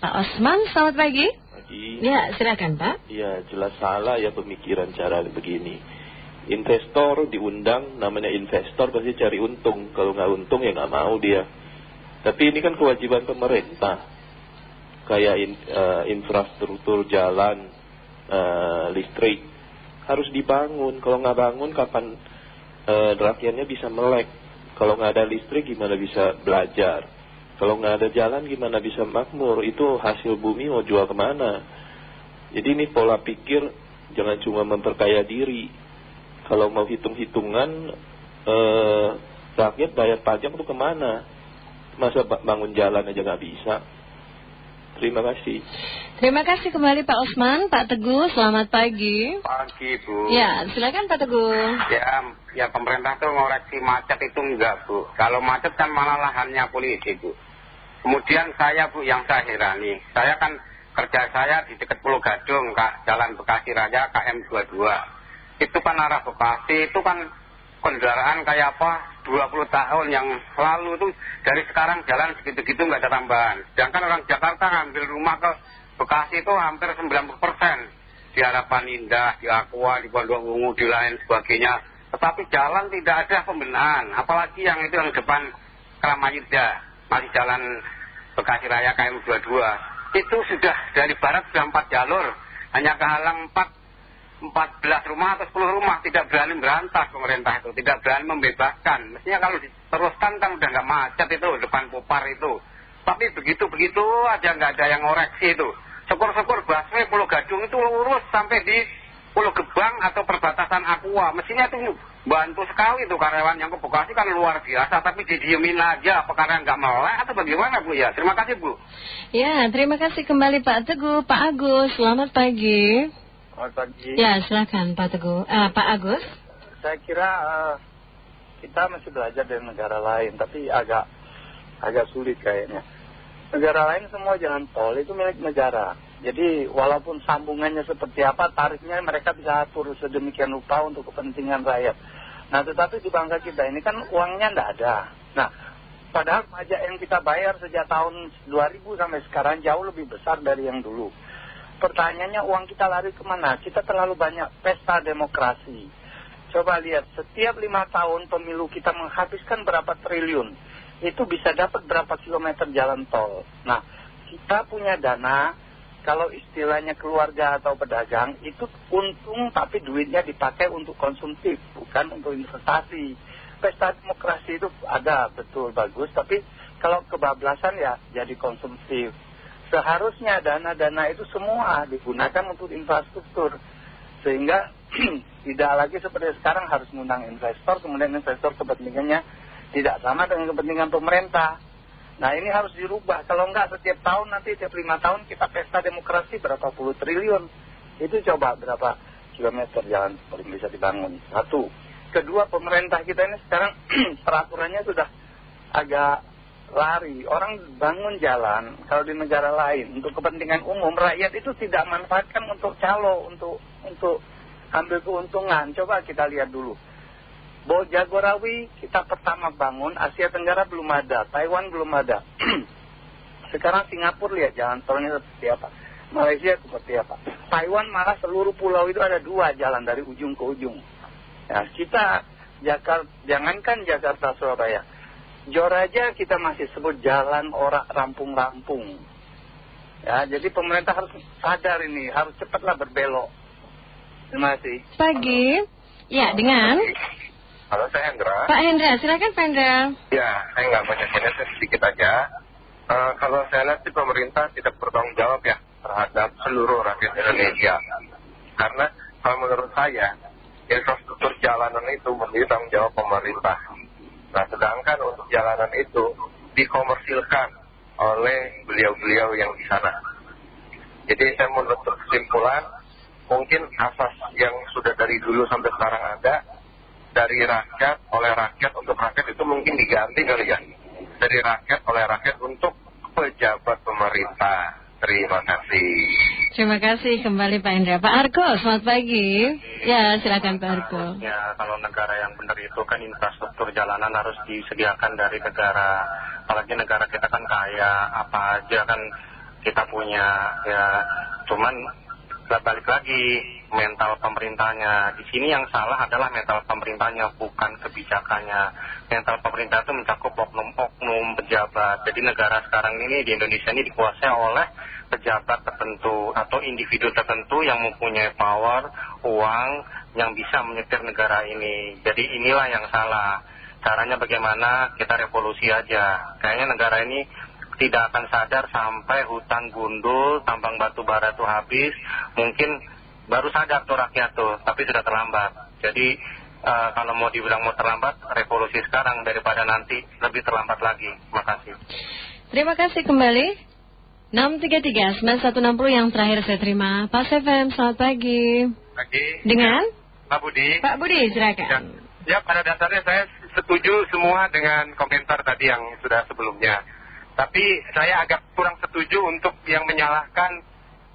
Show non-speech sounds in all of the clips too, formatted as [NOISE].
Pak Osman, selamat pagi. Pagi. Ya, silakan Pak. Ya, jelas salah ya pemikiran cara begini. Investor diundang, namanya investor pasti cari untung. Kalau nggak untung ya nggak mau dia. Tapi ini kan kewajiban pemerintah. Kayak in, uh, infrastruktur jalan, uh, listrik. Harus dibangun. Kalau nggak bangun kapan uh, rakyatnya bisa melek. Kalau nggak ada listrik gimana bisa belajar. Kalau nggak ada jalan gimana bisa makmur? Itu hasil bumi mau jual ke mana? Jadi ini pola pikir jangan cuma memperkaya diri. Kalau mau hitung-hitungan eh, rakyat bayar pajak itu ke mana? Masa bangun jalan aja nggak bisa? Terima kasih. Terima kasih kembali Pak Osman, Pak Teguh, selamat pagi. Pagi Bu. Ya, silakan Pak Teguh. Ya, ya pemerintah tuh ngoreksi macet itu enggak Bu. Kalau macet kan malah lahannya polisi Bu. Kemudian saya Bu yang saya herani, saya kan kerja saya di dekat Pulau Gadung, Kak, Jalan Bekasi Raya KM22. Itu kan arah Bekasi, itu kan kendaraan kayak apa 20 tahun yang lalu itu dari sekarang jalan segitu-gitu nggak ada tambahan. Sedangkan orang Jakarta ngambil rumah ke Bekasi itu hampir 90 persen. Di Harapan Indah, di Aqua, di Pondok Ungu, di lain sebagainya. Tetapi jalan tidak ada pembenahan. Apalagi yang itu yang depan Kramayuda masih jalan Bekasi Raya KM22 itu sudah dari barat sudah empat jalur. Hanya kehalang empat empat belas rumah atau sepuluh rumah. Tidak berani berantas pemerintah itu. Tidak berani membebaskan. Mestinya kalau diteruskan kan udah nggak macet itu depan Popar itu. Tapi begitu-begitu aja nggak ada yang ngoreksi itu. Syukur-syukur busway Pulau Gadung itu lurus sampai di Pulau Gebang atau perbatasan Aqua. Mestinya itu bantu sekali tuh karyawan yang ke Bekasi kan luar biasa tapi didiemin aja apa karena nggak melek atau bagaimana Bu? Ya terima kasih Bu. Ya terima kasih kembali Pak Teguh Pak Agus. Selamat pagi. Selamat pagi. Ya silakan Pak Teguh. Uh, Pak Agus? Saya kira uh, kita masih belajar dari negara lain tapi agak agak sulit kayaknya. Negara lain semua jalan tol itu milik negara jadi walaupun sambungannya seperti apa, tarifnya mereka bisa atur sedemikian rupa untuk kepentingan rakyat. Nah tetapi di bangsa kita ini kan uangnya tidak ada. Nah padahal pajak yang kita bayar sejak tahun 2000 sampai sekarang jauh lebih besar dari yang dulu. Pertanyaannya uang kita lari ke mana? Kita terlalu banyak pesta demokrasi. Coba lihat, setiap lima tahun pemilu kita menghabiskan berapa triliun. Itu bisa dapat berapa kilometer jalan tol. Nah, kita punya dana kalau istilahnya keluarga atau pedagang itu untung tapi duitnya dipakai untuk konsumtif bukan untuk investasi. Pesta demokrasi itu ada betul bagus. Tapi kalau kebablasan ya jadi konsumtif. Seharusnya dana-dana itu semua digunakan untuk infrastruktur. Sehingga [CLEARS THROAT] tidak lagi seperti sekarang harus mengundang investor kemudian investor kepentingannya tidak sama dengan kepentingan pemerintah Nah ini harus dirubah. Kalau enggak setiap tahun nanti setiap lima tahun kita pesta demokrasi berapa puluh triliun. Itu coba berapa kilometer jalan paling bisa dibangun. Satu. Kedua pemerintah kita ini sekarang [CLEARS THROAT] peraturannya sudah agak lari. Orang bangun jalan kalau di negara lain untuk kepentingan umum rakyat itu tidak manfaatkan untuk calo, untuk untuk ambil keuntungan. Coba kita lihat dulu. Bahwa Jagorawi kita pertama bangun, Asia Tenggara belum ada, Taiwan belum ada. [CLEARS THROAT] Sekarang Singapura lihat jalan tolnya seperti apa. Malaysia seperti apa. Taiwan malah seluruh pulau itu ada dua jalan dari ujung ke ujung. Ya, kita Jakarta, jangankan Jakarta Surabaya. Joraja kita masih sebut jalan orang rampung-rampung. Ya, jadi pemerintah harus sadar ini, harus cepatlah berbelok. Terima kasih. Pagi. Ya, dengan Halo, saya Hendra. Pak Hendra, silakan Pak Hendra. Ya, saya nggak banyak banyak, sedikit aja. Uh, kalau saya lihat sih pemerintah tidak bertanggung jawab ya terhadap seluruh rakyat Indonesia. Karena kalau menurut saya, infrastruktur jalanan itu menjadi tanggung jawab pemerintah. Nah, sedangkan untuk jalanan itu dikomersilkan oleh beliau-beliau yang di sana. Jadi saya menurut kesimpulan, mungkin asas yang sudah dari dulu sampai sekarang ada, dari rakyat oleh rakyat untuk rakyat itu mungkin diganti kali ya. Dari rakyat oleh rakyat untuk pejabat pemerintah. Terima kasih. Terima kasih kembali Pak Indra. Pak Argo selamat pagi. Ya silakan Pak Argo. Ya kalau negara yang benar itu kan infrastruktur jalanan harus disediakan dari negara. Apalagi negara kita kan kaya apa aja kan kita punya ya. Cuman balik lagi mental pemerintahnya. Di sini yang salah adalah mental pemerintahnya bukan kebijakannya. Mental pemerintah itu mencakup oknum-oknum pejabat. Jadi negara sekarang ini di Indonesia ini dikuasai oleh pejabat tertentu atau individu tertentu yang mempunyai power, uang yang bisa menyetir negara ini. Jadi inilah yang salah. Caranya bagaimana? Kita revolusi aja. Kayaknya negara ini tidak akan sadar sampai hutan gundul, tambang batu bara itu habis. Mungkin baru sadar tuh rakyat tuh, tapi sudah terlambat. Jadi uh, kalau mau dibilang mau terlambat, revolusi sekarang daripada nanti lebih terlambat lagi. Makasih. Terima kasih kembali. 633 9160 yang terakhir saya terima. Pak FM, selamat pagi. Pagi. Dengan? Pak Budi. Pak Budi, silakan. Ya, ya pada dasarnya saya setuju semua dengan komentar tadi yang sudah sebelumnya. Tapi saya agak kurang setuju untuk yang menyalahkan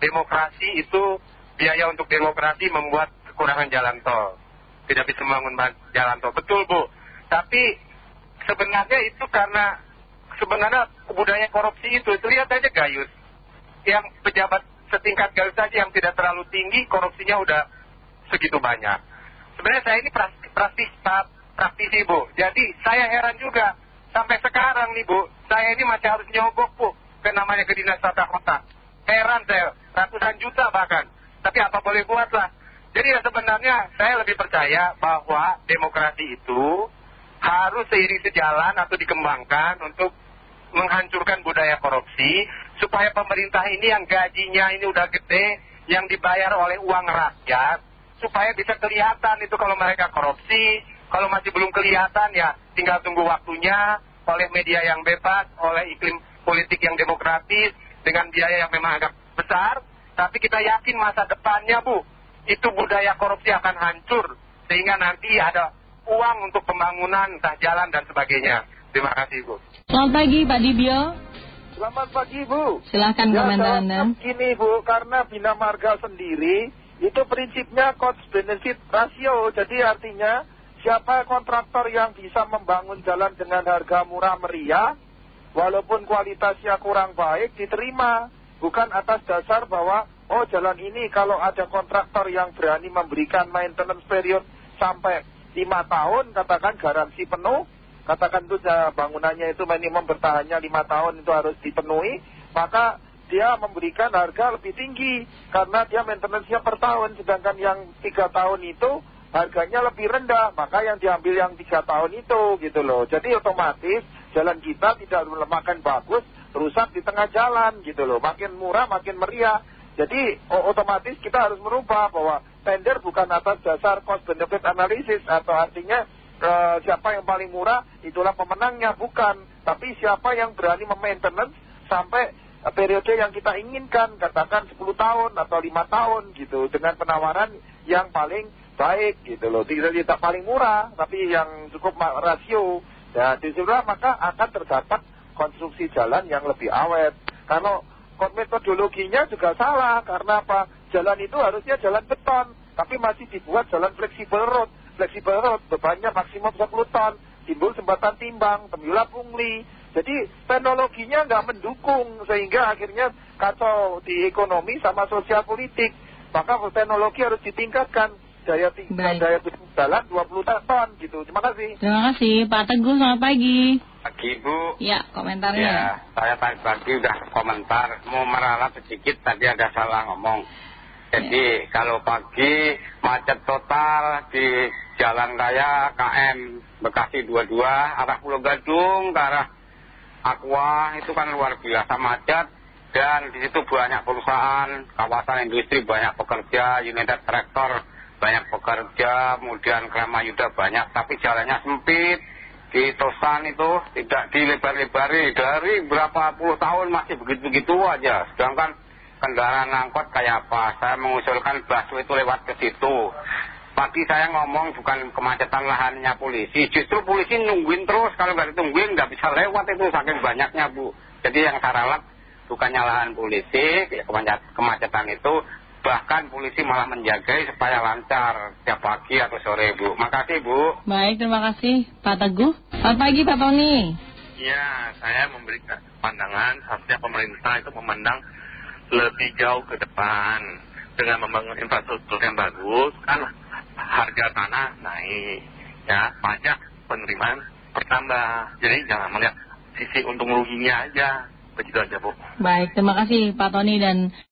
demokrasi itu biaya untuk demokrasi membuat kekurangan jalan tol. Tidak bisa membangun jalan tol. Betul Bu. Tapi sebenarnya itu karena sebenarnya budaya korupsi itu, itu lihat aja Gayus. Yang pejabat setingkat Gayus saja yang tidak terlalu tinggi, korupsinya udah segitu banyak. Sebenarnya saya ini praktis, praktis, praktisi Bu. Jadi saya heran juga Sampai sekarang nih Bu, saya ini masih harus nyogok Bu ke namanya ke dinas tata kota. Heran saya, ratusan juta bahkan. Tapi apa boleh buat lah. Jadi ya sebenarnya saya lebih percaya bahwa demokrasi itu harus seiring sejalan atau dikembangkan untuk menghancurkan budaya korupsi supaya pemerintah ini yang gajinya ini udah gede yang dibayar oleh uang rakyat supaya bisa kelihatan itu kalau mereka korupsi kalau masih belum kelihatan ya tinggal tunggu waktunya oleh media yang bebas, oleh iklim politik yang demokratis, dengan biaya yang memang agak besar. Tapi kita yakin masa depannya Bu, itu budaya korupsi akan hancur. Sehingga nanti ada uang untuk pembangunan, entah jalan dan sebagainya. Terima kasih Bu. Selamat pagi Pak Dibio. Selamat pagi Bu. Silahkan ya, komentar Anda. Gini Bu, karena Bina Marga sendiri itu prinsipnya cost benefit ratio. Jadi artinya Siapa kontraktor yang bisa membangun jalan dengan harga murah meriah, walaupun kualitasnya kurang baik, diterima. Bukan atas dasar bahwa, oh jalan ini kalau ada kontraktor yang berani memberikan maintenance period sampai lima tahun, katakan garansi penuh, katakan itu bangunannya itu minimum bertahannya lima tahun itu harus dipenuhi, maka dia memberikan harga lebih tinggi karena dia maintenance-nya per tahun, sedangkan yang tiga tahun itu harganya lebih rendah, maka yang diambil yang tiga tahun itu gitu loh. Jadi otomatis jalan kita tidak makin bagus, rusak di tengah jalan gitu loh. Makin murah, makin meriah. Jadi otomatis kita harus merubah bahwa tender bukan atas dasar cost benefit analysis atau artinya eh, siapa yang paling murah itulah pemenangnya bukan, tapi siapa yang berani memaintenance sampai eh, periode yang kita inginkan katakan 10 tahun atau 5 tahun gitu dengan penawaran yang paling baik gitu loh. Tidak, paling murah, tapi yang cukup rasio. Dan di situlah maka akan terdapat konstruksi jalan yang lebih awet. Karena metodologinya juga salah. Karena apa? Jalan itu harusnya jalan beton. Tapi masih dibuat jalan fleksibel road. Fleksibel road bebannya maksimum 10 ton. Timbul jembatan timbang, tembiula pungli. Jadi teknologinya nggak mendukung. Sehingga akhirnya kacau di ekonomi sama sosial politik. Maka teknologi harus ditingkatkan daya tinggal daya jalan 20 ton gitu. Terima kasih. Terima kasih Pak Teguh, selamat pagi. Pagi Bu. Ya, komentarnya. Ya, saya tadi pagi udah komentar, mau meralat sedikit tadi ada salah ngomong. Jadi ya. kalau pagi macet total di Jalan Raya KM Bekasi 22 arah Pulau Gadung ke arah Aqua itu kan luar biasa macet dan di situ banyak perusahaan, kawasan industri banyak pekerja, unit traktor banyak pekerja, kemudian Kramayuda banyak, tapi jalannya sempit. Di Tosan itu tidak dilebar-lebari dari berapa puluh tahun masih begitu-begitu aja. Sedangkan kendaraan angkot kayak apa? Saya mengusulkan busway itu lewat ke situ. Pagi saya ngomong bukan kemacetan lahannya polisi, justru polisi nungguin terus. Kalau nggak ditungguin nggak bisa lewat itu saking banyaknya Bu. Jadi yang saya ralat bukan nyalahan polisi, kemacetan itu bahkan polisi malah menjaga supaya lancar setiap pagi atau sore Bu. Makasih Bu. Baik, terima kasih Pak Teguh. Selamat pagi Pak Tony. Iya, saya memberikan pandangan seharusnya pemerintah itu memandang lebih jauh ke depan dengan membangun infrastruktur yang bagus kan harga tanah naik ya pajak penerimaan bertambah jadi jangan melihat sisi untung ruginya aja begitu aja Bu Baik, terima kasih Pak Tony dan